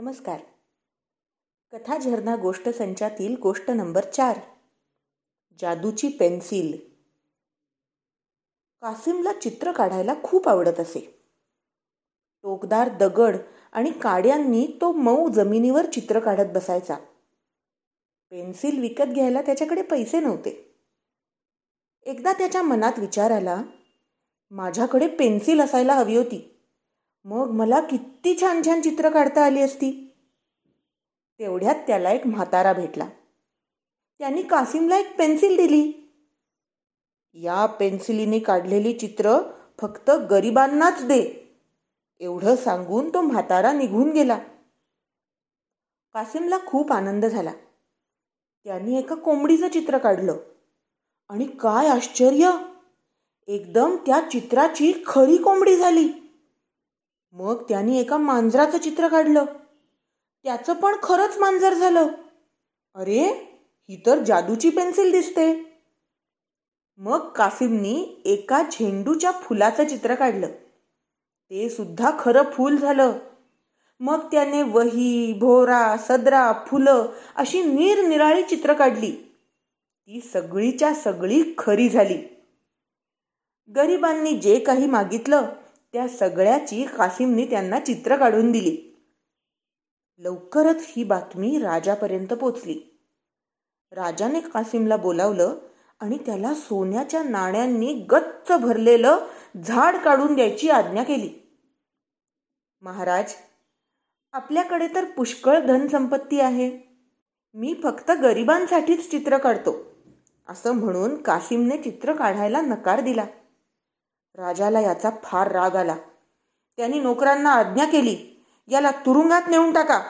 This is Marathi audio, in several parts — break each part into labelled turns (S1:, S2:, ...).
S1: नमस्कार. कथा झरना गोष्ट संचातील गोष्ट नंबर चार. जादूची पेन्सिल. कासिमला चित्र काढायला खूप आवडत असे. टोकदार दगड आणि काड्यांनी तो मऊ जमिनीवर चित्र काढत बसायचा. पेन्सिल विकत घ्यायला त्याच्याकडे पैसे नव्हते. एकदा त्याच्या मनात विचार आला माझ्याकडे पेन्सिल असायला हवी होती. मग मला किती छान छान चित्र काढता आली असती. तेवढ्यात त्याला एक म्हातारा भेटला. त्यांनी कासिमला एक पेन्सिल दिली. या पेन्सिलीने काढलेली चित्र फक्त गरिबांनाच दे एवढं सांगून तो म्हातारा निघून गेला. कासिमला खूप आनंद झाला. त्यांनी एका कोंबडीचं चित्र काढलं. आणि काय आश्चर्य! एकदम त्या चित्राची खरी कोंबडी झाली. मग त्याने एका मांजराचं चित्र काढलं. त्याचं पण खरंच मांजर झालं. अरे ही तर जादूची पेन्सिल दिसते. मग कासिमनी एका झेंडूच्या फुलाचं चित्र काढलं. ते सुद्धा खरं फूल झालं. मग त्याने वही भोरा सदरा फुलं अशी निरनिराळी चित्र काढली. ती सगळीच्या सगळी खरी झाली. गरिबांनी जे काही मागितलं त्या सगळ्याची कासिमने त्यांना चित्र काढून दिली. लवकरच ही बातमी राजापर्यंत पोचली. राजाने कासिमला बोलावलं आणि त्याला सोन्याच्या नाण्यांनी गच्च भरलेलं झाड काढून द्यायची आज्ञा केली. महाराज आपल्याकडे तर पुष्कळ धनसंपत्ती आहे. मी फक्त गरिबांसाठीच चित्र काढतो. असं म्हणून कासिमने चित्र काढायला नकार दिला. राजाला याचा फार राग आला. त्यांनी नोकरांना आज्ञा केली याला तुरुंगात नेऊन टाका.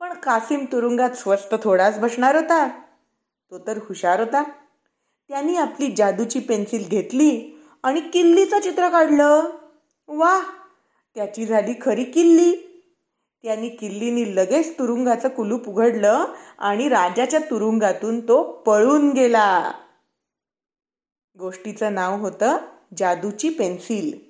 S1: पण कासिम तुरुंगात स्वस्त थोडाच बसणार होता. तो तर हुशार होता. त्यांनी आपली जादूची पेन्सिल घेतली आणि किल्लीचं चित्र काढलं. वा त्याची झाली खरी किल्ली. त्यांनी किल्लीनी लगेच तुरुंगाचं कुलूप उघडलं आणि राजाच्या तुरुंगातून तो पळून गेला. गोष्टीचं नाव होतं जादूची पेन्सिल.